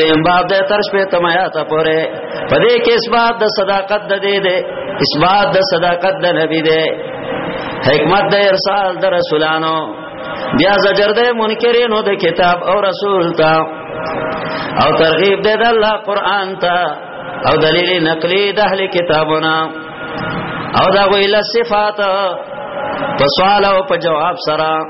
دیم باب د ترش په تمایا ته پوره پدې کې اسباد د صداقت د دې دې اسباد د صداقت د نبی دې حکمت د ارسال د رسولانو بیا زجر د منکرینو د کتاب او رسول ته او ترغیب د الله قران ته او دلیل نقلی د اهل کتابونه او دا ویل صفات په سوال او په جواب سره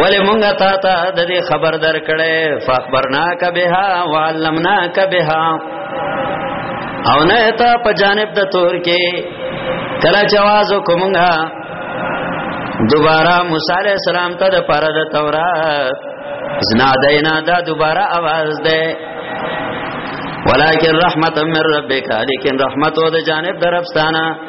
ولی مونږه تا ته د دې خبر درکړې فخبرناک بها وعلمناک بها او نه ته په جانب د تور کې کله جواز کومه دوباره موسی علیہ السلام ته د پاره د تورات زنا دینا دا دوباره आवाज ده ولکن رحمت من ربک لیکن رحمت او د جانب درفستانه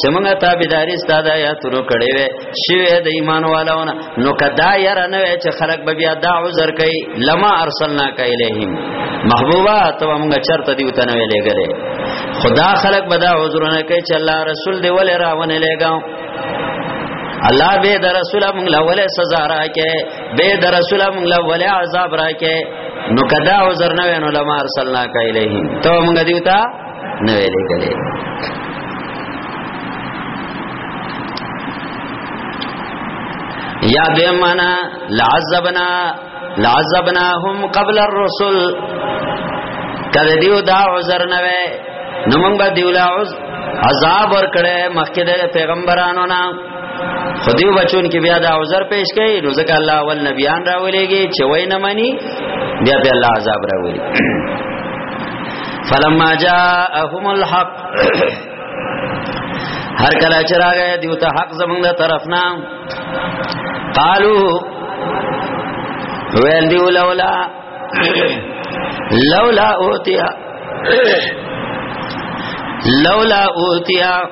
چې موږ تابعداري ستاده آیاتونو کړې وې شوه د ایمان والونه نو کدا یاره نه وې چې خلک به بیا دا عذر کوي لما ارسلنا کایلهم محبوبا ته موږ چرته دی وته نه ویلې غره خدا خلک به دا عذر نه کوي چې الله رسول دی ولې راونه لګاو الله به در رسول موږ له ولې سزا راکې به در رسول موږ له ولې عذاب راکې نو کدا عذر نه وینو لما ارسلنا کایلهم ته موږ دیوتا نه ویلې کړي یا دې معنا لعذبنا لعذبناهم قبل الرسل کله دیو دا عذر نه وې نو موږ به دیولا عذاب ور کړې مخکې د پیغمبرانو نه خو دیو بچون کې بیا دا عذر پیش کړي نو ځکه الله اول نبیان راولېږي چې وای نه مانی بیا په الله عذاب راولي فلما جاءهم الحق هر کله چې راغی دیو ته حق زمونږ د طرف نه قالو ویل دیو لولا لولا اوتیا لولا اوتیا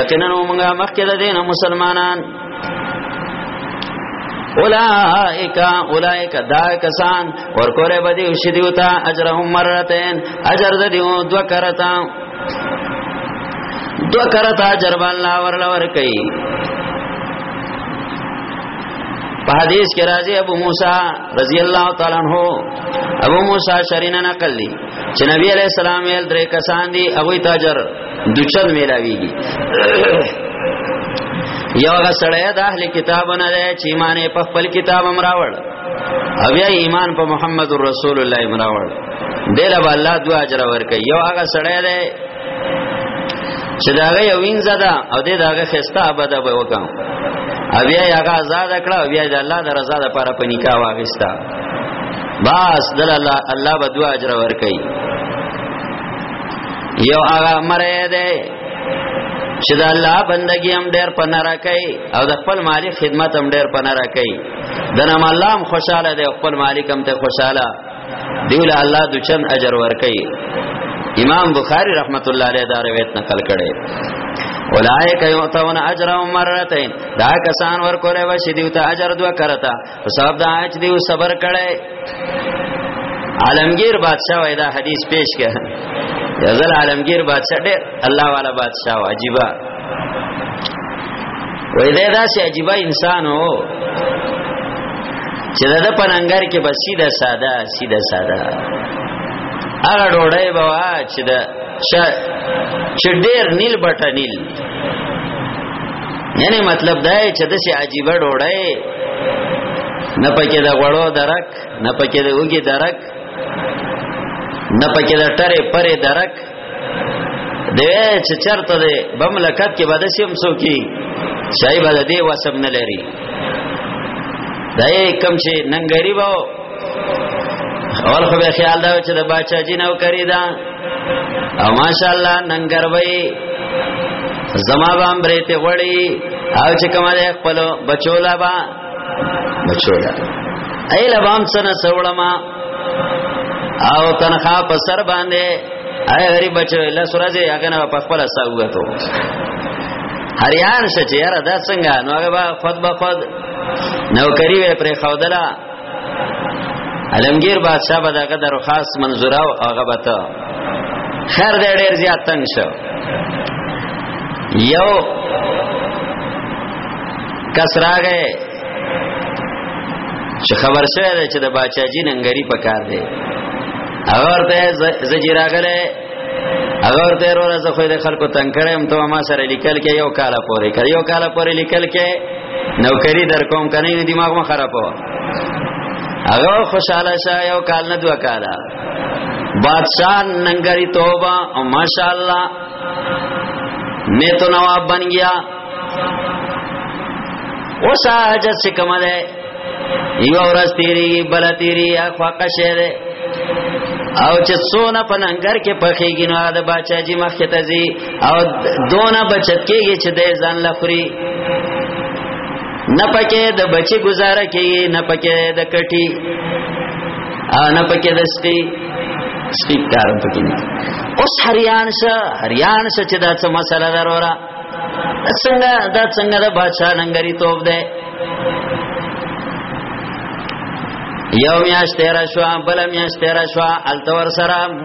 یقینا موږ مخکې د دین مسلمانان اولائک اولائک دا کسان ورکوله بدی شدیو تا اجرهم مرتين اجر د دیو دو کرتا دو کرتا اجر الله ورل ور کوي په حدیث کې راځي ابو موسی رضی الله تعالی عنہ ابو موسی شرینه نقل دي چې نبی علیہ السلام یې درې کسان دي هغه تاجر دوچن ملاویږي یو هغه سړی د اهل کتابونه دی چې ایمان په خپل کتاب هم راوړ او بیا ایمان په محمد رسول الله هم راوړ دله به الله دوا اجر ورکړي یو هغه سړی دی چې داغه یو وینځه ده او د داغه خسته ابدا به وکم او بیا هغه آزاد کړه او بیا د الله د رضا لپاره په نکاح واغستا بس دل الله الله به دوا اجر ورکړي یو هغه مړی دی چې د الله بندگی هم ډېر پنه راکړي او د خپل مالک خدمت هم ډېر پنه راکړي د نام الله هم خوشاله دی خپل مالک هم ته خوشاله دی له الله د چن اجر ورکړي امام بخاری رحمت الله علیه دا روایت نقل کړي اولائک یعطون اجرهم مرتين دا کسان ورکول وشي دیو ته اجر دوه کرتا په سبب د حج دی صبر کړي عالمگیر بادشاہ وای دا حدیث پیش کړه یزل عالمگیر بادشاہ ډېر الله والا بادشاہ عجیبا وای دا داسې عجیبا انسان وو چې دا په ننګر کې بس سیده ساده سیده ساده هغه ډوړې بوا چې دا چې ډېر نیل بټه نیل یعنی مطلب دا چې د شي عجیب ډوړی نه پکې د غړو درک نه پکې د وګي درک نه پکې د ټره پرې درک دې چې چرته دې بملکت کې بده سیم سو کی شای بده دې وسم نه لري دای کم چې نن غریب او اول خو به خیال دا چې د بچا جی نو کری دا او ماشاءالله ننګر وای زما به امرې ته وړي او چې کومه ده خپل بچولا با بچولا ای لبام سره سوړما او تنخوا په سر باندې ای غریب بچو الله سورځي هغه نه په خپل ساوګتو هریان شچې را دا څنګه نو هغه خود به خود نوکری وې پر خودلا علمگیر بادشاہ به دغه درخواست منظوره او هغه به ته خیر دې ډېر زیات تنگ شو یو کس راغې چې خبر شوه دی چې د بادشاہ جی ننګری پکار دی هغه ورته زجیراغله هغه ورته ورته خو د خلکو تنگ کړم ته ما سره لیکل کې یو کال پورې کړ یو کال پورې لیکل کې نوکری در کوم کنه نه دماغ ما خراب و هغه خوشاله شه یو کال نه دوه کاله بادشاہ ننګری توبه او ماشاءالله میں تو نواب بن گیا او ساجت سے کم دے یو ورځ تیری بل تیری اخوا قشه ده او چې څونه په ننګر کې پخېږي نو د باچا جی مخ ته ځي او دونه بچت کېږي چې د ځان لخري نه پکې د بچي گزاره کېږي نه پکې د کټي او نه پکې د سپي سپي کار پکې نه اوس هریان شه هریان شه چې دا څه مسله ضروره څنګه دا څنګه د بادشاہ ننګری توپ ده یو میاشت تیرا شو بل میاشت تیرا شو التور سره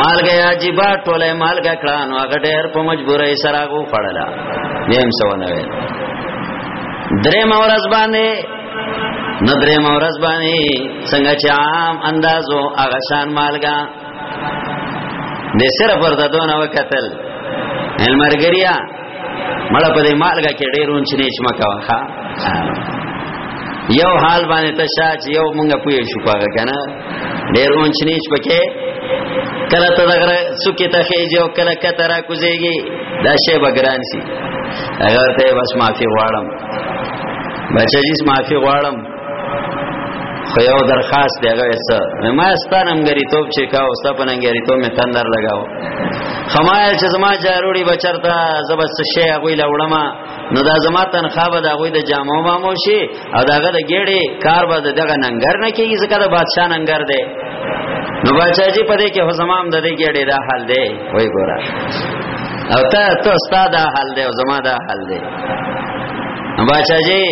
مالګه یا جیبا ټوله مالګه کړه نو هغه ډېر په مجبورۍ سره غو خړلا دیم سونه وي درې مورز باندې نو درې مورز باندې څنګه چې عام اندازو هغه شان مالګه د سره پر ددونه وکتل المرګریا مړه په دې مالګه کې ډېر اونچ نه چما کاوه یو حال باندې تشاج یو مونږه پوي شو پاګه کنه ډیر اونچ نیچ پکې کله ته دغره سکه ته خېږي او کله کتره کوزيږي دا شی بګران شي اگر ته بس معافي غواړم بچی جس معافي غواړم خو یو درخواست دی هغه څه ما ستانم غری توپ چې کا او ستپ نه غری تو می تندر لگاو خمایل چې زما جاروړي بچرتا زبست شی هغه لوړما نو دا زما تنخواه به دغه د جامو مامو شي او دغه د ګړې کار به دغه ننګر نه کیږي ځکه د بادشاہ ننګر دی نو بادشاہ جی پدې کې حزمام د دې ګړې دا حال دی وای ګورا او ته ته استاد دا حال دی او زما دا حال دی نو بادشاہ جی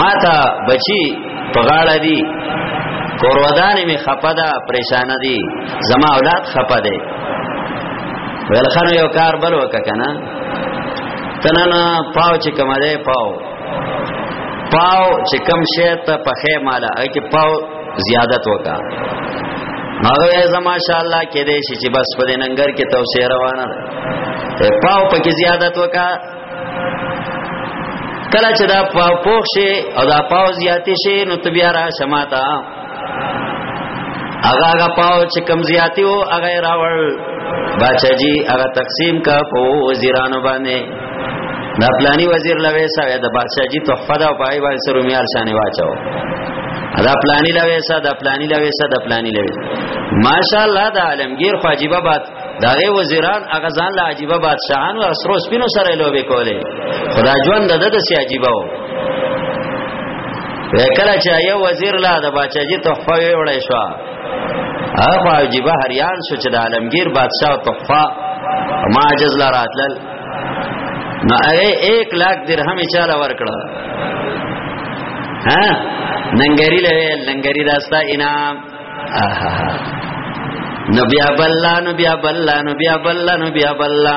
ما ته بچی پغاړه دی کوروادان می خپدا پریشان دی زما اولاد خپده ویل خانو یو کار بل وک کنه تنن پاو چې کومه ده پاو پاو چې کم شی ته پخې مالا اې کې پاو زیادت وکا هغه زما شاءالله کې دې شي چې بس په ننګر کې توسې روانه ده پاو پکې زیادت وکا کله چې دا پاو پوښ شي او دا پاو زیاتې شي نو تبیا را شماتا هغه هغه پاو چې کم زیاتی وو هغه راوړ باچا جی هغه تقسیم کا په وزیرانو باندې دا پلانی وزیر لوي سره د باچا جی تحفه دا پای باندې سره میار شانه واچو دا پلانی لوي سره دا پلانی لوي سره دا پلانی لوي ماشاءالله دا عالمگیر خواجیبه باد داغه وزیران هغه ځان لا عجیبه بادشاہان او اسرو سپینو سره لوبي کوله خدا ژوند د دې سي عجیبه وو کله چې یو وزیر لا د باچاجي تحفه وړې شو هغه عجیب هریان شو چې د عالمگیر بادشاہ تحفه ما عجز لا راتلل نو هغه 1 لاک درهم چاله ورکړه ها ننګری له ننګری داستا انعام نبی ابلا نبی ابلا نبی ابلا نبی ابلا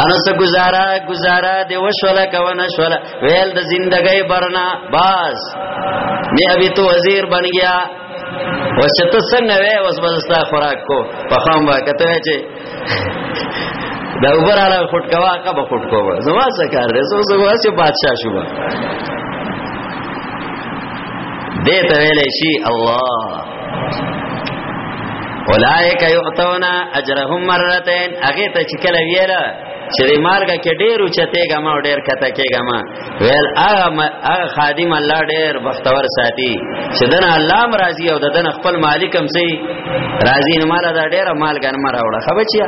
هنس گزارا گزارا دی وشولا کونه شولا ویل د زندګۍ برنا باز می ابي تو وزیر بن گیا وسه ته څنګه وې اوس بستا خوراک کو په خام وکته چې دا اوپر علا خود کوا کا به خود کو زما څه کار دی زو زو واسه بادشاہ شو دې ته ویلې شي الله اولائک یعطونا اجرهم مرتين هغه ته چې کله ویل چې د مارګ کې ډیر اوچته ګما او ډیر کته کې ګما ویل هغه خادم الله ډیر بختور ساتي چې دنه الله مرضی او دنه خپل مالک هم سي راضی نه مال دا ډیر مال ګن مر اوړه خبچیا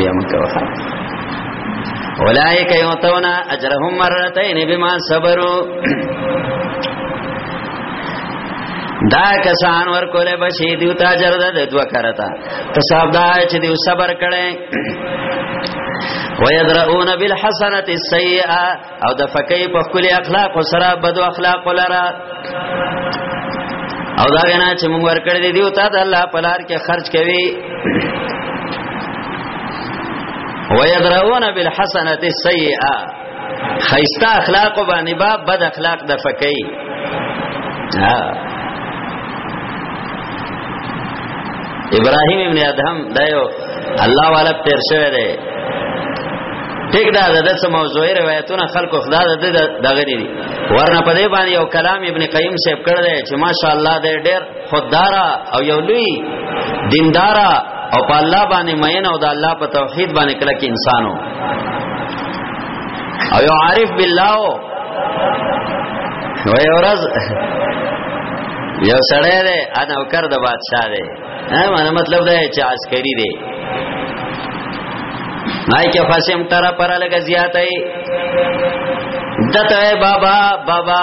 بیا مکه وخا اولائک یعطونا اجرهم مرتين بما صبروا دا کسان ور کوله بشي دیو تاجر د دوه کرتا تصاب دا چې دیو صبر کړي ويدرؤون بالحسنه السيئه او د فقې په خپل اخلاق او سره بد اخلاق لره او دا غنا چې موږ ور کړی دیو ته د الله په لار کې خرج کوي ويدرؤون بالحسنه السيئه خیسته اخلاق باندې با بد اخلاق د فکې ها ابراهيم ابن ادهم دایو الله والا تیر شوی دی ټیک دا د دې موضوع روایتونه خلکو خدا د دې دغری دي ورنه په دې باندې یو کلام ابن قیم صاحب کړل چې ماشاءالله دې ډېر خوددارا او یو لوی دیندارا او په الله باندې مین او د الله په توحید باندې کلک انسانو او یو عارف بالله نو یو ورځ یو سړی دی انا وکړ د بادشاہ دی ها معنی مطلب دا چې عسکری دی نای کې فاسم تر پر لګ زیاتای دته بابا بابا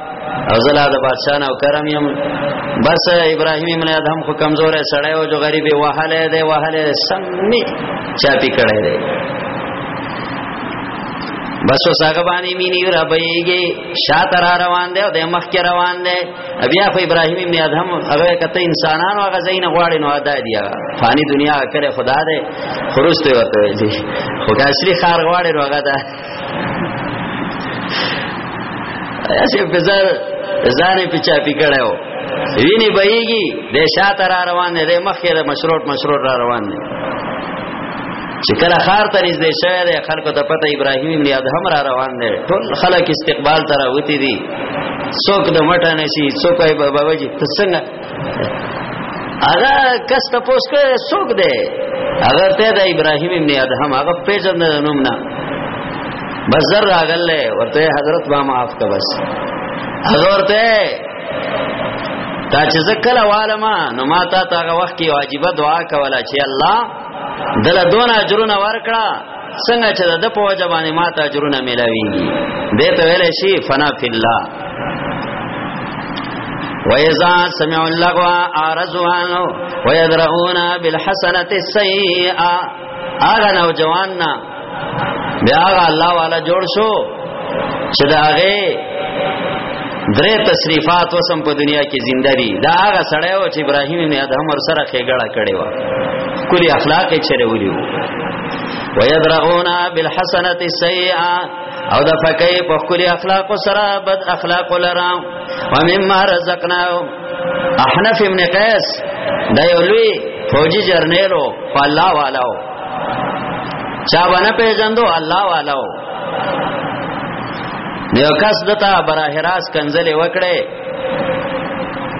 او زلا د بادشاہ او کرم يم بس ابراهيم ابن ادم خو کمزور سړی او جو غریب وهله دی وهله سمي چاپی کړه دی بس وساګه باندې مینی را بېږي شاته را روان دی او د مخ کې روان دی بیا خو ابراهيم ابن ادم هغه کته انسانانو هغه زین غواړي نو ادا دی فانی دنیا کړه خدا دې خروسته ورته دی خو کاسری خار غواړي نو هغه اسه په ځار ځانې په چا پکړاو ویني بهيږي د شاته را روان دي مخې د مشروط مشروط را روان دي چې کله خار ته نږدې شوی دی خلکو ته پته ابراهیم ابن ادهم را روان دی ټول خلک استقبال ته راوتی دي څوک د مټه نشي څوک به بابا جی ته څنګه هغه کس ته پوس کې څوک دی هغه ته د ابراهیم ابن ادهم هغه پیژن نه نوم نه بزر راغل له ورته حضرت ما معاف کا بس هغه ورته تا چې زکل عالمه نو ما تا ته هغه وخت کې واجبہ دعا کوله چې الله دل دون اجرونه ورکړه څنګه چې د په وجه باندې ما ته اجرونه ملاويږي دې ته ویل شي فنا فی الله وَإِذَا سَمِعُوا اللَّغْوَ أَعْرَضُوا عَنْهُ وَيَدْرَؤُونَ بِالْحَسَنَةِ السَّيِّئَةَ هغه نوجوان نه بیا هغه الله والا جوړ شو چې دا هغه درې تصریفات وسم په دنیا کې زنده دي دا هغه سړی و چې ابراهیم ابن ادهم ور سره خېګړه کړې و کلی اخلاق یې چره ویلو ويدرؤون بالحسنه السيئه او د فکې په خپل اخلاق سره بد اخلاق لرا ومما رزقنا احنف ابن قیس دا یو لوی فوجي جرنیلو په الله والو چا باندې پیژندو الله والو یو کس دتا براه راس کنځلې وکړې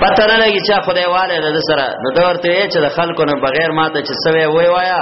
پته نه لګی چې خدای والے د سره نو دا ورته چې د خلکو نه بغیر ماته چې سوي وای وایا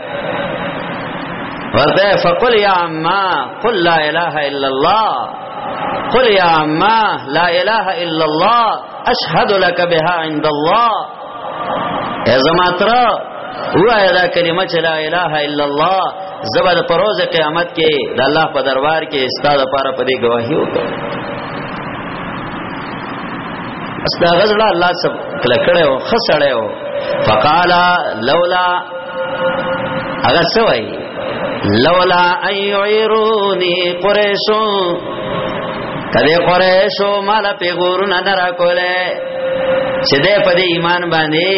ورته فقل یا عما قل لا اله الا الله قل یا عما لا اله الا الله اشهد لك بها عند الله ای زما تر وای دا کلمه چې لا اله الا الله زبر پروز قیامت کې د الله په دربار کې استاد لپاره په دې گواهی وکړه اس دا غزړه الله سب کله کړه او خسړه او فقالا لولا هغه سوي لولا ايعيروني قريشو کله قريشو مال پیغور نه درا کوله چې دې په دې ایمان باندې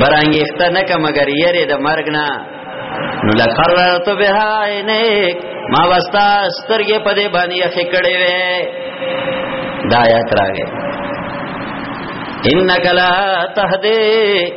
برانګښت نه کوم مگر یې د مرګ نه نو لقررت بها عینیک ما واستا سترګې په دې باندې اخې کړې وې دا آیات راغې انک لا تهدی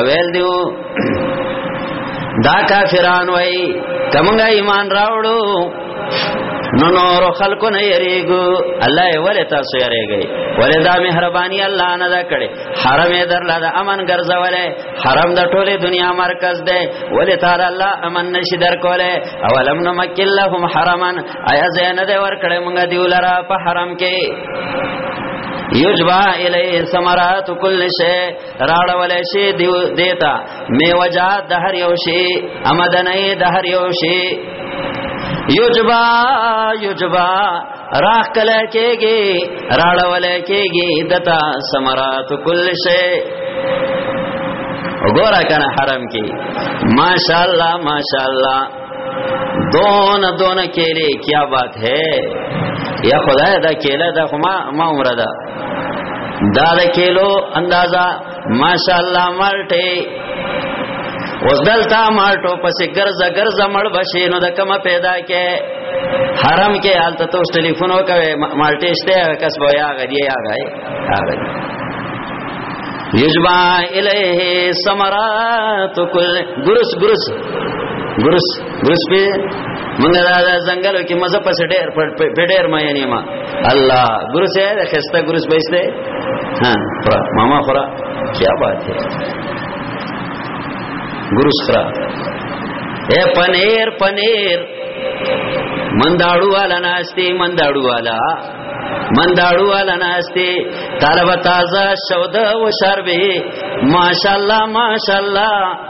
اویل دیو دا کافران وای کومه ایمان راوړو نو نور خلکو نه یریګو الله یې ولې تاسو یریږي ولې دا مهرباني الله نه دا کړي حرم یې درلا د امن ګرځولې حرم د ټوله دنیا مرکز دی ولې تعالی الله امن نشي درکوله اولم نو مکل لهم حرمن ایا زین دې ور کړې مونږ دی ولرا په حرم کې یجبا الی ثمرات کل شی راړول شي دیتا میوجا د هر یو شي امدنې د هر یو شي یوجبا یوجبا راخ کله کېږي راړول کېږي دتا سمرات کل شي وګورا کنه حرم کې ماشاءالله ماشاءالله دون دون کېلې کیا بات ہے یا خدای دا کېله دا خو ما ما عمره ده دا د کېلو اندازا ماشاءالله مالټه اوس دلته مالټو پسې ګرځه ګرځه مړ بشي نو د کما پیدا کې حرم کې حالت ته اوس ټلیفون وکوي مالټه شته کس بو یا غدی یا غای هغه یجبا الیه ثمرات کل ګرس ګرس ګرس ورسپه موږ دا ځنګلو کې مزه پس ډېر په ډېر مې نه ما الله ګورو سه د خسته ګورو بهسته ها خورا ماما خورا کیا بات ہے ګورو خورا اے پنیر پنیر منداړو والا ناشتي منداړو والا منداړو والا ناشتي طالب تازه شود و شربې ماشاءالله ماشاءالله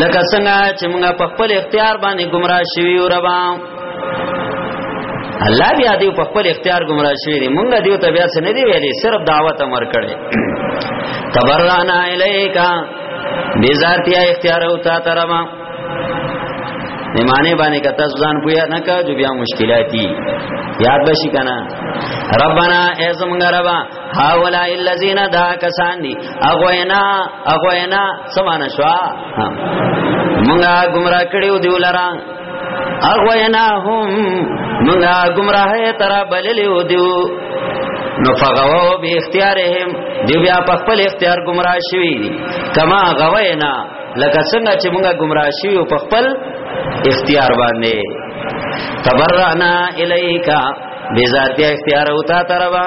لکه څنګه چې موږ په خپل اختیار باندې گمراه شوی یو ربا الله بیا دې په خپل اختیار گمراه شوی دی موږ دې ته بیا څه نه دی ویلي صرف دعوت امر کړي تبرانا الیکا بیزارتی اختیار او تا ترما نمانه باندې کته ځان پویا نه کا جو بیا مشکلاتي یاد بشي کنه ربانا ای زمونږ ربا هاولا الذین دا کسان دی اغوینا اغوینا سمانه شو مونږه گمراه کړیو دی ولرا اغوینا هم مونږه گمراه تر بللیو دیو نو فغوا به اختیارهم دی بیا په خپل اختیار گمراه شوی دی کما غوینا لکه څنګه چې مونږه گمراه شوی په خپل اختیار باندې تبرعنا الیکا بذات اختیار او تا تروا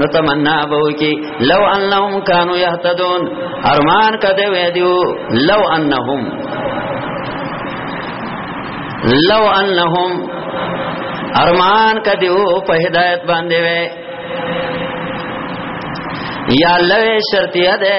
نو تمنا به وکي لو انهم كانوا يهتدون ارمان کده وې دیو لو انهم لو انهم ارمان کده او په هدایت باندې وې یا لوی شرطیه ده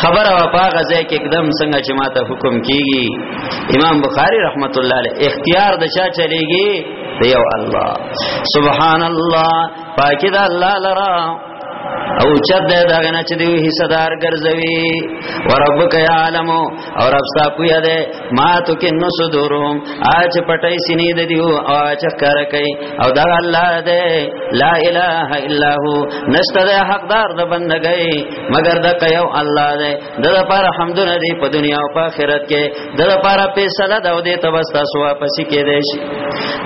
خبره وا پاغه ځای کې एकदम څنګه چې ماته حکم کیږي امام بخاری رحمت الله علیه اختیار د چا چلیږي دی او الله سبحان الله پاکی دا الله لرا او چد ده داغه نه چې دی حصدار ګرځوي وربک یعلم او رب صاحب یې ده ما تو کې نو صدورهم اچ پټای سینې د دیو او اچ کار کوي او دا الله دې لا اله الا هو نشته د حقدار د بندګۍ مگر د کيو الله دې د لپاره حمدونه دې په دنیا او په آخرت کې د لپاره فیصله دا دې توستا سو واپس کې دې شي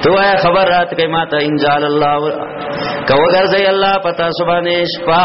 تو خبر رات کې ما ته انجال الله کو ګرځي الله پتا سبحانه شپا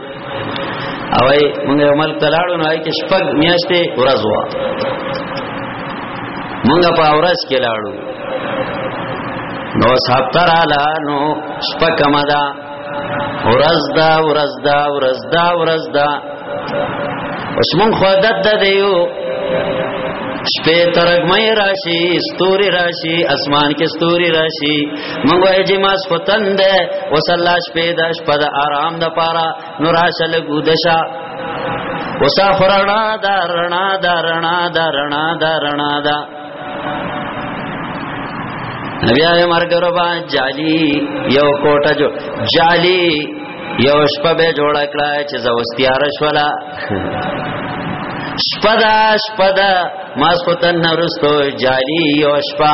او ای موږ یو ملک تلاړو نو ای کې شپږ میاشتې ورځ وا موږ په ورځ کې لاړو نو صاحب تر اعلی نو شپږ کمدا ورځ دا ورځ دا ورځ دا ورځ دا اوس موږ خو عادت ده دیو شپه ترګمې راشي ستوري راشي اسمان کې ستوري راشي مونږ وای چې ماس پتن ده وسلاش پیدا شپه د آرام د پاره نو راشه لګو دشا وسا خرنا دا رنا دا رنا دا رنا دا رنا دا نبی آئے مرگ ربا جالی یو کوٹا جو جالی یو شپه به جوړ کړه چې زوستیار شولا شپدا شپدا ماسوتن نورستو جالی یو شپه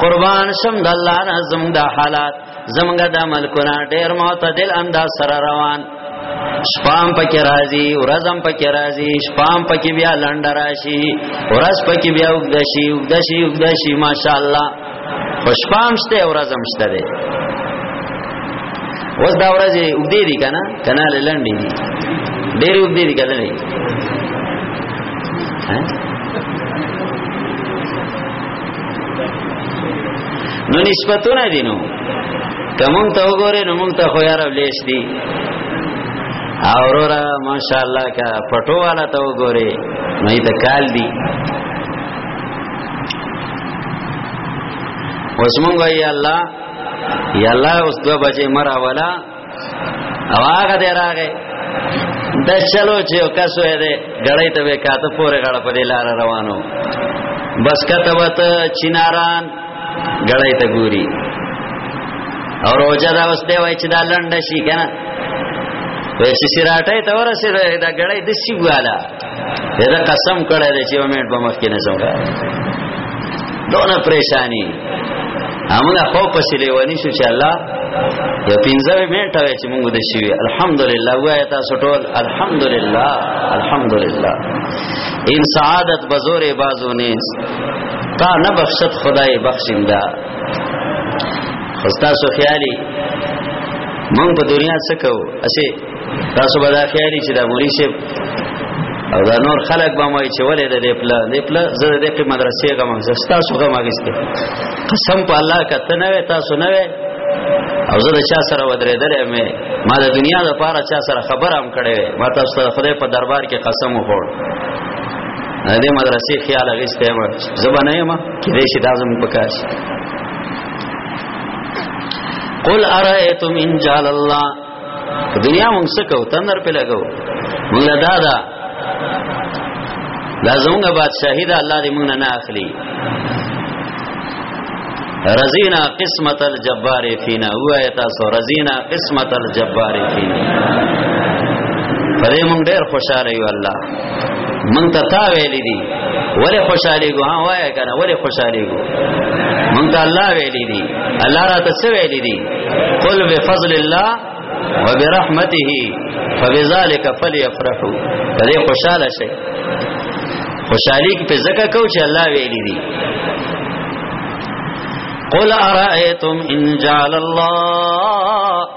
قربان شم د الله نه زموږ د حالات زموږ د ملکونه ډیر معتدل انداز سره روان شپام پکې راځي ورځم پکې راځي شپام پکې بیا لنډ راشي ورځ پکې بیا وګدشي وګدشي وګدشي ماشاءالله خوشپام شته ورځم شته دی اوس دا ورځې وګدې دي کنه کنه لنډې دي ډېر وګدې دي کنه نه نو نسبتونه دي نو کوم ته وګوره نو موږ ته خو یار ولیش دي اورورا ماشاءالله کا پټو والا ته وګوره مې ته کال دي اوس مونږ یا الله یا الله اوس دو بجې مرا والا او هغه دی راغې د چلو چې یو کس وې دی غړې ته به کاته پورې غړ په دې لار روانو بس کته وت چیناران غړې ته ګوري او روزه دا وسته وای چې دا لنډ شي کنه وې چې سراټه ته ورسېده دا غړې د سی والا دا قسم کړی دی چې یو منټ په مخ کې نه څنګه دونه پریشانی همغه خو پسې لیونی شو چې الله یو پنځه منټ وای چې موږ د شي الحمدلله وای تاسو ټول الحمدلله الحمدلله ان سعادت بزور بازو نه تا نه بخشت خدای بخشنده خستا سو خیالي مونږ په دنیا څه کوو اسی تاسو به دا خیالي چې دا مولوی صاحب او دا نور خلک به مې چې ولې د دې پلا دې پلا زه د دې مدرسې غم زستا سو غم اگسته قسم په الله کته نه وې تاسو نه وې او زه د چا سره ودرېدل مې ما د دنیا د پاره چا سره خبر هم کړې ما تاسو ته خدای په دربار کې قسم وخور دې مدرسې خیال اگسته ما زبانه ما کې دې شي دازم پکاش قل ارائیتم ان جعل الله په دنیا موږ څه کو تندر په لګو موږ دا دا دا زمونږه بادشاہی دا الله دې موږ نه اخلي رزینا قسمت الجبار فینا وای تاسو رزینا قسمت الجبار فینا پرې موږ ډېر خوشاله یو الله مونږ ته تا ویل دي ولې خوشاله ګو ها وای کنه ولې خوشاله ګو مونږ ته الله ویل دي الله را ته څه ویل دي قل بفضل الله وبرحمته فبذلك فليفرحوا دې خوشاله شي خوشالي په زکه کو چې الله ویل دي قل ارائیتم ان جعل الله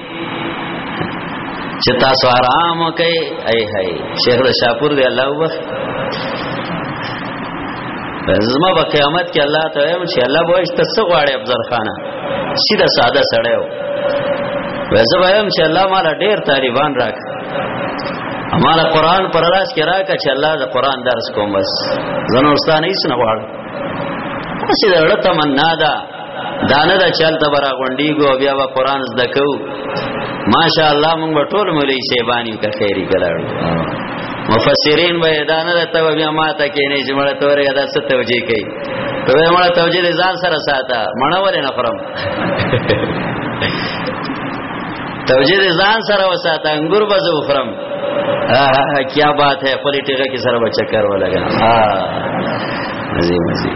چې تاسو آرام وکئ اي هي شیخ شاپور دی الله وبخ زما په قیامت کې الله ته وایم چې الله به ایست څه غواړي افضل خانه سیده ساده سړی و زه وایم چې الله مال ډیر طالبان راک مال قران پر لاس کې راک چې الله د قران درس کوم بس زنه استاد هیڅ نه غواړي څه د اړه تمنا ده دانه دا چل ته برا غونډي ګو بیا به قران زده کو ماشاء الله مونږ ټول مولوی شیبانی کا خیری کړو مفسرین به دانه دا ته بیا ما ته کې نه چې مړ تورې دا ست توجی کوي ته مړ توجی ځان سره ساته مړور نه خرم توجی ځان سره وساته انګور به زو خرم کیا بات ہے پلیٹیکا کی سر بچکر والا گا عظیم عظیم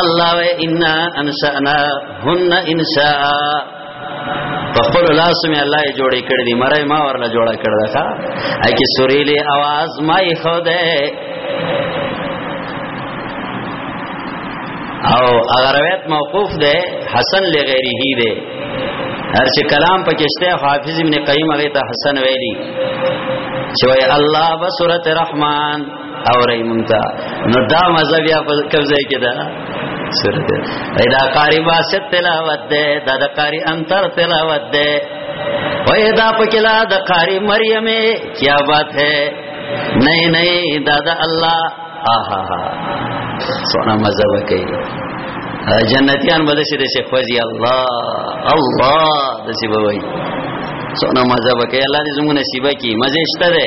الله و ان انشانا هن انشاء په خپل لاس می الله یې جوړې کړې دي مړې ما ورله جوړه کړې ده ښا اې کې سوريلي आवाज ما یې خو ده او اگر روایت موقوف ده حسن لغیره ده هر چې کلام پکشته حافظ ابن قیم هغه ته حسن ویلی چې وای الله بصورت رحمان او رای مونتا نو دا مذهب یا په کوم ځای کې ده سورت ادا قاری واسط تلاوت ده دا د قاری انتر تلاوت ده و ادا پکلا د قاری مریم کیا بات ہے نہیں نہیں دادا اللہ آہا ہا سونا مذہب کئی جنتیان بده شي د شیخ فوزي الله الله د سی بوي سونه مزه وکي الله دې زموږ نصیب کی مزه شته ده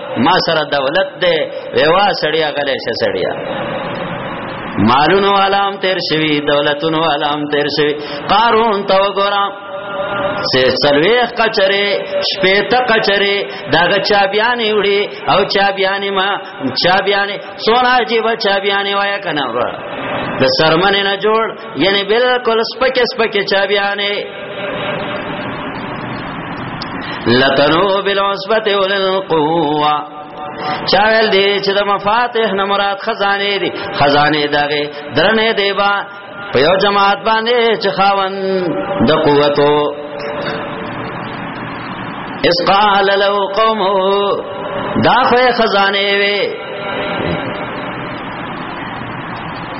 ما سره دولت دی ویوا سړیا غلې شه سړیا مالونو علام تیر شوی دولتونو علام تیر شوی قارون تو ګورم سه سلويخ کچره شپېته کچره داغه چا بیانې وړي او چا بیانې ما چا بیانې سونا جیب چا بیانې وایا کنه د سرمنه نه جوړ یعنی بالکل سپکه سپکه چا بیانې لتنو بالعصبت وللقوه چاویل دی چې د مفاتيح نه مراد خزانه دي خزانه دغه درنه دیبا په یو جماعت باندې چې خاون د قوتو اس قال له قومه دا خو خزانه وي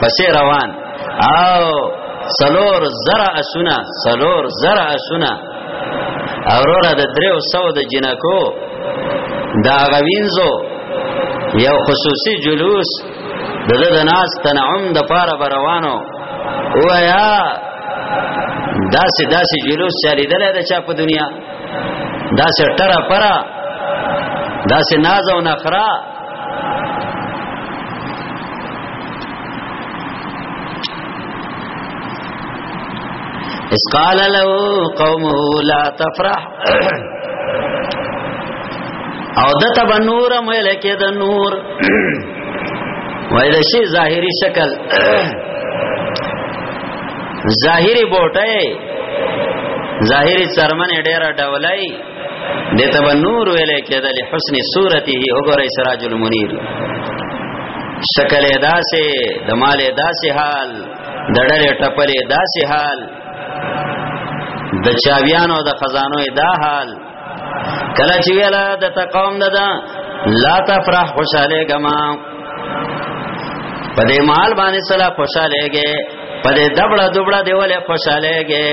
پسې روان او سلور زرع اسونه سلور زرع اسونه اورورا د دریو سو د جنکو دا غوینزو یو خصوصي جلوس د د ناس تنعم د پاره بروانو وایا داسې داسې جلوس چلیدل د چا په دنیا داسې ټره پره داسې ناز او نخرا اس قال له قومه لا تفرح او د تب نور ملک د نور وای د شی ظاهری شکل ظاهری بوټه ظاهری سرمن ډیره ډولای دته به نور ویلې کېده له حسن صورته وګورئ سراج المنیر شکل داسې د مال داسې حال دړلې ټپلې داسې حال د چاویانو د خزانو دا حال کله چې ویلا د تقوم ددا لا تفرح خوشاله غما په دې مال باندې سره خوشالهږي په دې دبړه دبړه دی ولې خوشالهږي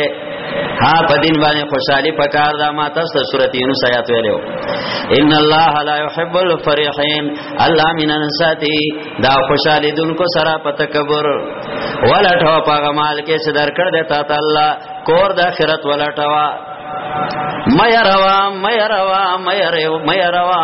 ها په دین باندې خوشحالي پکار دا ما تاسو ته سورته یونس آیات ویلو ان الله لا يحب الفرحين الله من انساتي دا خوشحالي دونکو سره په تکبر ولټو په مال کې چې درکړ دیتا ته الله کور د آخرت ولټوا مې روا مې روا مې روا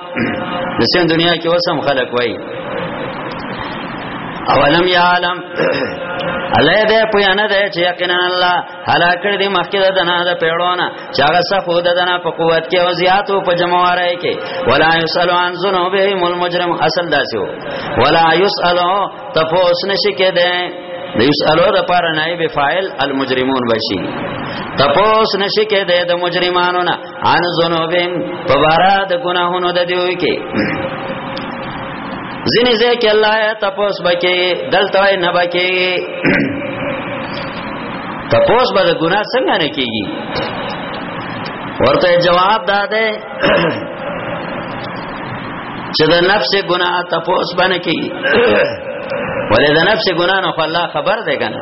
د سین دنیا کې وسم خلق وای اولم یعلم الله دې په یانه دې چې یقینا الله هلاک کړ دې مخکې د دنا د پیړونه چې هغه څه خو د دنا په قوت کې او زیات او په جمعوارای کې ولا یسأل عن ذنوبهم المجرم اصل داسې وو ولا یسأل تفوس نشي کې دې د یسالو د پاره نائب فاعل المجرمون بشي تپوس نشي کې د مجرمانو نه ان ذنوبهم فبارا د ګناهونو د دیو کې ځینې ځکه الله یا تپوس بکې دلته نه بکې تپوس به د ګناه څنګه نه کیږي ورته جواب داده چې د نفس ګناه تپوس باندې کی ولې د نفس ګناه نه خو الله خبر دی کنه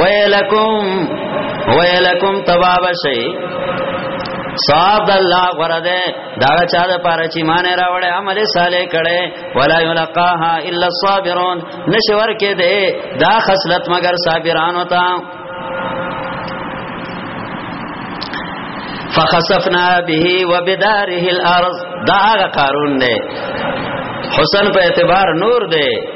ویلکم ویلکم تباب شي صاحب د الله غره ده دا چا د پاره چې مان راوړې عمل صالح کړي ولا یلقاها الا الصابرون نشور کې ده دا خصلت مگر صابران ہوتا فخسفنا به وبداره الارض دا هغه قارون دی حسن په اعتبار نور دی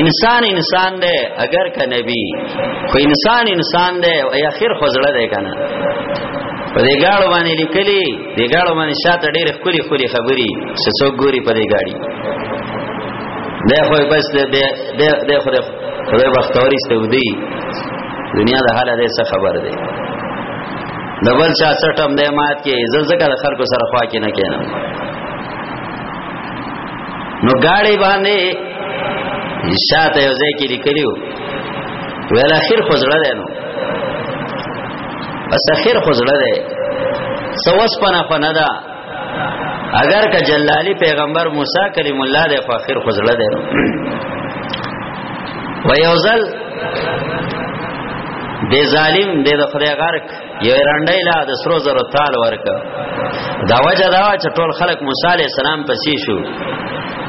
انسان انسان دی اگر که نبی خو انسان انسان دی او اخر خو زړه دی کنه په دې گاړو باندې لیکلي دې گاړو باندې شاته ډېر خولي خولي خبري سسو ګوري په دې گاړي دا خو بس دې دې خو دې خدای بختوري ست ودی دنیا د حاله دې څه خبر دی د بل چا سټم دې مات کې زلزکه د خلکو سره خوا کې نه کینم نو گاڑی باندې شاته یو ځای کې لیکلیو ویل اخر خزړه ده نو بس اخر خزړه ده سوس پنا پنا ده اگر که جلالی پیغمبر موسی کلیم الله ده خو اخر خزړه ده نو و یوزل د ظالم د خدای غرق یو رنډای لا د سرو زرو تال ورک دا وجه دا چې ټول خلک موسی علی السلام پسې شو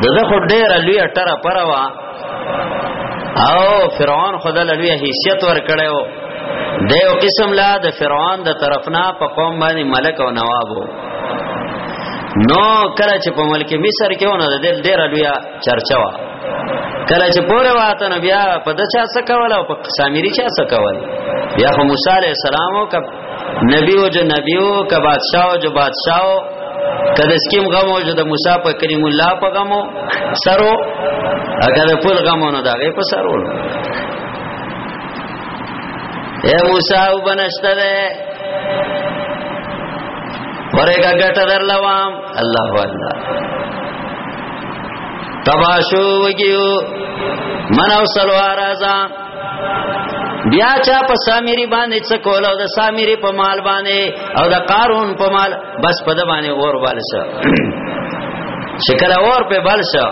دغه خو ډیر لوی ټره پروا او فرعون خدای لوی حیثیت ور کړو د یو قسم لا د فرعون د طرفنا په قوم باندې ملک او نواب نو کله چې په ملک مصر کې ونه د ډیر لوی چرچا وا کله چې پوره واته نو بیا په د چا څه کول او په سامری چا څه کول بیا خو موسی علی السلام او کب نبی او جو نبی او ک بادشاہ او جو بادشاہ او کله سکیم غم او جو د موسی په کریم الله په غم سرو اګه د پول غم نو دغه په سرو اے موسی او بنشته ده ورګه ګټه درلوام الله الله تباشو وګیو من او سلوار ازا بیا چا په سامری باندې څه کول او د سامری په مال باندې او د قارون په مال بس په د باندې اور بالشه شکل اور په بالشه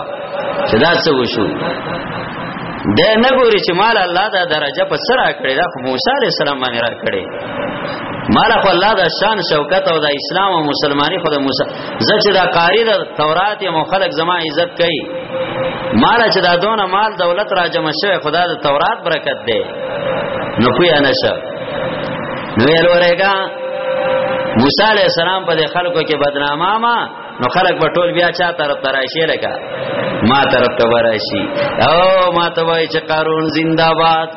چې دا څه وشو د نه ګوري چې مال الله دا درجه په سره کړی دا موسی عليه السلام باندې را کړی مال خو الله دا شان شوکت او دا اسلام او مسلمانۍ خو د موسی زه چې دا قاری د تورات یم خلک زما عزت کوي مال چې دا دونه مال دولت را جمع شوی خدا د تورات برکت دی نو پویا نشه نو یې لورېګا موسی علی السلام په خلکو کې بدنامه ما نو خلک به ټول بیا چا طرف ترایشي لکه ما طرف ته ورایشي او ما ته وای چې قارون زنده باد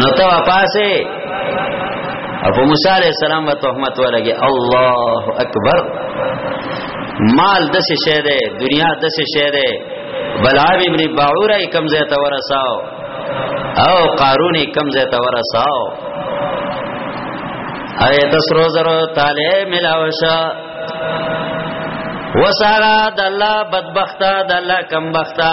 نو ته پاسه ابو موسی علیہ السلام و تهمت ولګي الله اکبر مال د څه شه ده دنیا د څه شه ده بلعام ابن باعوره کم زه ته ورساو او قارون کم زه ته ورساو اې د سرو زرو تاله ملاوشا وسارا د الله بدبختا د الله کم بختا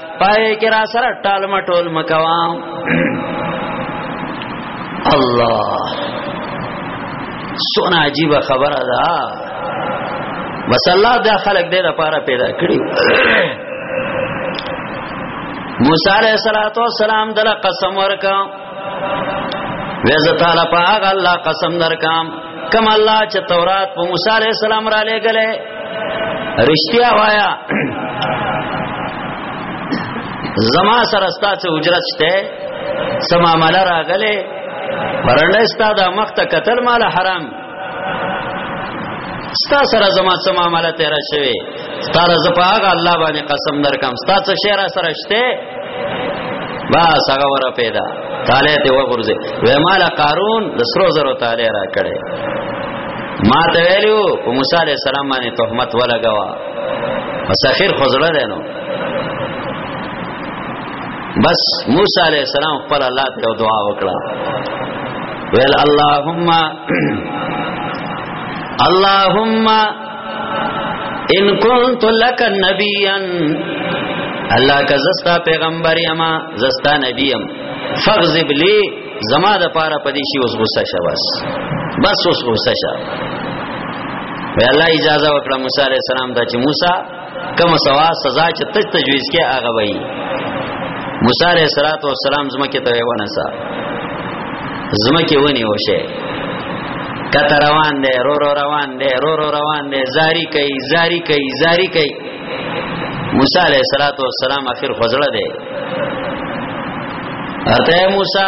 پای کې را سره ټال مټول مکوا الله سونه عجیب خبره ده بس الله دا خلق دې لپاره پیدا کړی موسی علیہ الصلوۃ والسلام دل قسم ورکا ویزه تعالی په هغه الله قسم درکام کم الله چې تورات په موسی عليه السلام را لېګلې رښتیا وایا زما سره ستاسو اجرت شته سما مال راغله پرنده ستا د مخ ته قتل مال حرام ستا سره زما سما مال تیرا شوی ستاره زپا هغه الله باندې قسم درکم ستا څه شعر سره شته بس هغه ور پیدا تعالی ته وګورځي وې مال قارون د سرو زرو تعالی را کړي ما ته ویلو په موسی عليه السلام باندې تهمت ولګوا مسخر خزړه ده نو بس موسی عليه السلام خپل الله ته دعا وکړه ویل اللهم اللهم ان كنت لك نبيا الله که زستا پیغمبر یما زستا نبی یم فغضب لی زما د پاره پدې شي اوس غوسه شه بس بس اوس غوسه شه وی الله اجازه وکړه موسی عليه السلام ته چې موسی کوم سوا سزا چې تج تجویز کې هغه وای موسی علیہ الصلوۃ والسلام زمکه ته ونه سا زمکه ونی وشه کته روان دی رو رو روان دی رو رو روان دی زاری کوي زاری کوي زاری کوي موسی علیہ الصلوۃ والسلام اخر خزړه دی ارته موسی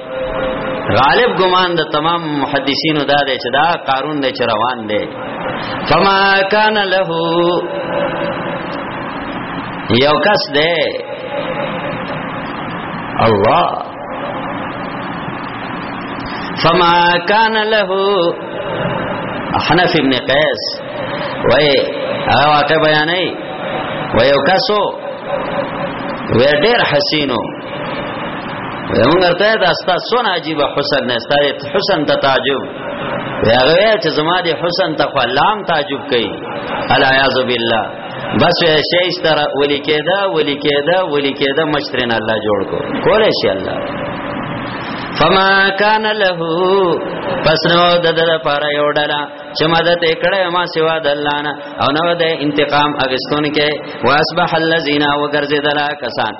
غالب ګمان د تمام محدثینو دا دی چې دا قارون دی چې روان دی فما کان له یو کس دی الله فما کان له حنف ابن قیس وای هغه واقع بیانې وای یو کسو وې ډېر حسینو زمونږ ته دا ستا سونه عجیب حسن نه ستا حسن ته تعجب هغه چې زما د حسن ته خو لام تعجب کوي الا یاذ بالله بس شي استر ولي کېدا ولي کېدا ولي کېدا مشترین الله جوړ کو کولای شي الله فما کان له پس نو د د لپاره یو ډلا چې مدد کړه ما سوا د الله نه او نو د انتقام اغستون کې واسبح الذين وغرزدلا کسان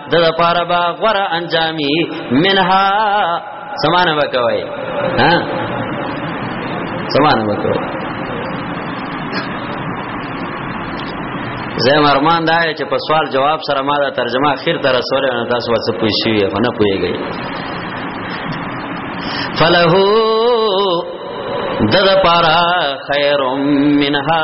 د لپاره با غره انجامي منها سمانه وکوي ها سمانه وکوي زم ارمان دا چې په سوال جواب سره ما دا ترجمه اخر تر رسول نه تاسو وڅ پوي شي نه پويږي فله دد پارا خیر منها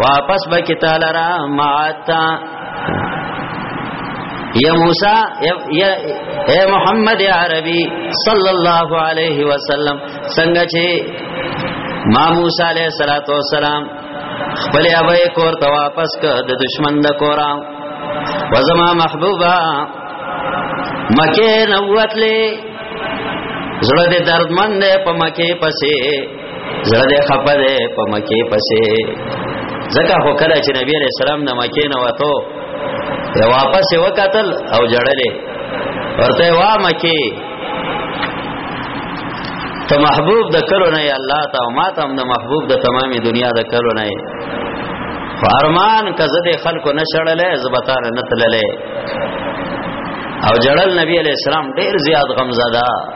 واپس به کی تعالی را ماتا یا موسی یا اے محمد عربی صلی الله علیه وسلم څنګه چې ما موسی علیہ الصلوۃ والسلام خپل ابای کور ته واپس ک د دشمن د کورا وزما محبوبا مکه نوتلې زړه دې دردمن دې په مکه پسې زړه دې خپه دې په مکه پسې زکه خو کله چې نبی عليه السلام د مکه نه وته یې واپس وکتل او جړلې ورته وا مکه ته محبوب د کلو نه الله ته او ما ته هم د محبوب د تمامه دنیا د کلو نه فرمان کزه د خلکو نشړلې زبتان نتللې او جړل نبی علیہ السلام ډیر زیات غمزده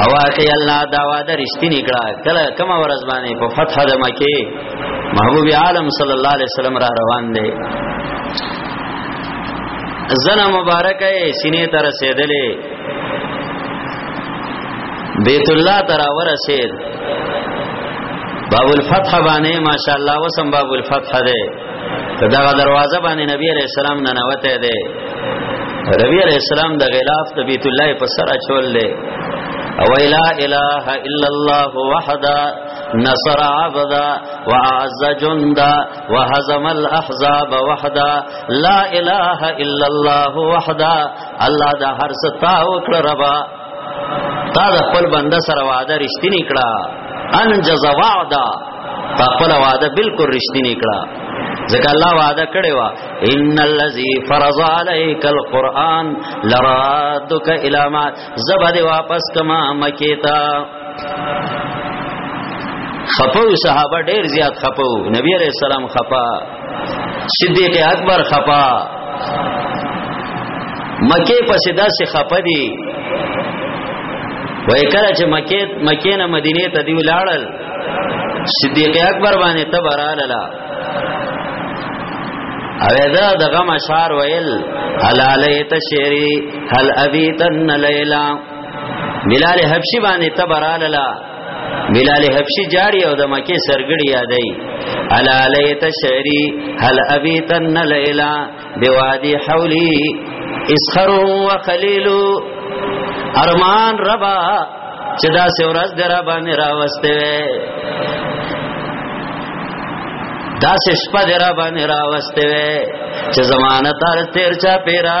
او واقع الله دا وعده رښتینی کړه کله کومه ورځ باندې په فتح د مکه محبوب عالم صلی الله علیه وسلم را روان دی زنه مبارکه سینې ته رسیدلې بیت الله تر ورسید باب الفتح باندې ماشاءالله وسم باب الفتح ده ته دغه دروازه باندې نبی عليه السلام نه نوته دی نبی عليه السلام د غلاف د بیت الله په سر اچول دی او لا اله الا الله وحده نصر عبدا وعز جندا وهزم الاحزاب وحدا لا اله الا الله وحدا الله دا هر ستا وکړه ربا تا د خپل بنده سره وعده رښتینی کړه انجز وعده تا خپل وعده بالکل رښتینی کړه ځکه الله وعده کړی و ان الذي فرض عليك القران لرادك الى ما زبد واپس کما مکیتا خپو صحابه ډیر زیات خپو نبی علیہ السلام خپا صدیق اکبر خپا مکه پسې داسې خپه دي وای کله چې مکه مکه نه مدینه ته دی ولاړل صدیق اکبر باندې تبرالاله او دا دغه مشار ویل حلالیت شری هل ابیتن لیلا بلال حبشي باندې تبراله لا بلال حبشي جاری او د مکه سرګړی یادای الا لیت شعری هل ابیتن لیلا بوادی حولی اسخر وقلیل ارمان ربا چې دا سورز درا باندې راوسته دا شپه درا باندې راوسته چې زمانہ تر تیر چا پیرا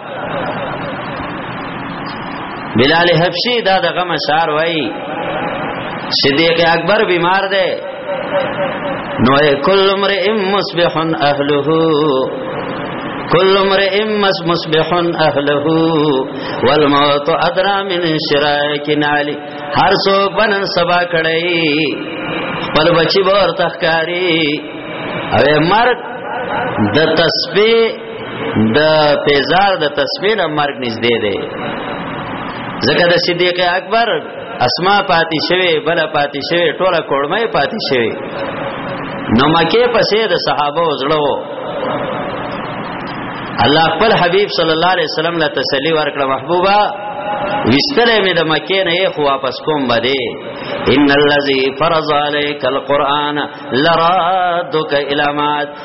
بلال حبشي دا د غم شار وای صدیق اکبر بیمار دی نو کل امرئ مصبح اهله کل امرئ مصبح اهله والموت ادرا من شراک نالی هر څوک بنن سبا کړی خپل بچی به ورته ښکاری او مرګ د تسبیح د پیزار د تسبیح نه مرګ نږدې دی ځکه د صدیق اکبر اسما پاتې شوی بل پاتې شوی ټوله کورمه پاتې شوی نو مکه پسې د صحابه وزړو الله خپل حبیب صلی الله علیه وسلم له تسلی ورکړه محبوبا وستره مې د مکه نه خو واپس کوم بده ان الذي فرض عليك القران لرادك الى مات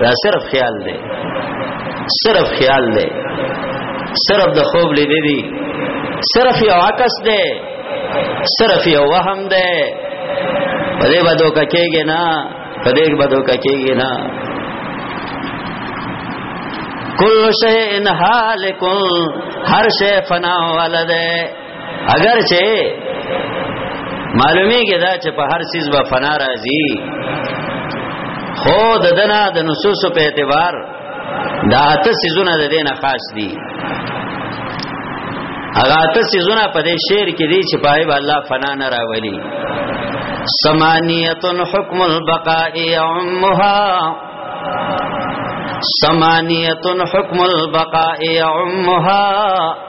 دا صرف خیال دی صرف خیال دی صرف د خوب لیدې دي صرف یو عکس دی صرف یو وهم دی په دې باندې وکړيږي نه په دې باندې وکړيږي نه کل شئ ان حالکن هر شئ فنا ولده اگر چې معلومی کې دا چې په هر چیز به فنا راځي خو د دنا د نصوص په اعتبار دا اته سيزونه د دینه خاص دي هغه اته سيزونه په دې شعر کې دي چې پای الله فنا نه راولي سمانیتن حکم البقاء عمها سمانیتن حکم البقاء عمها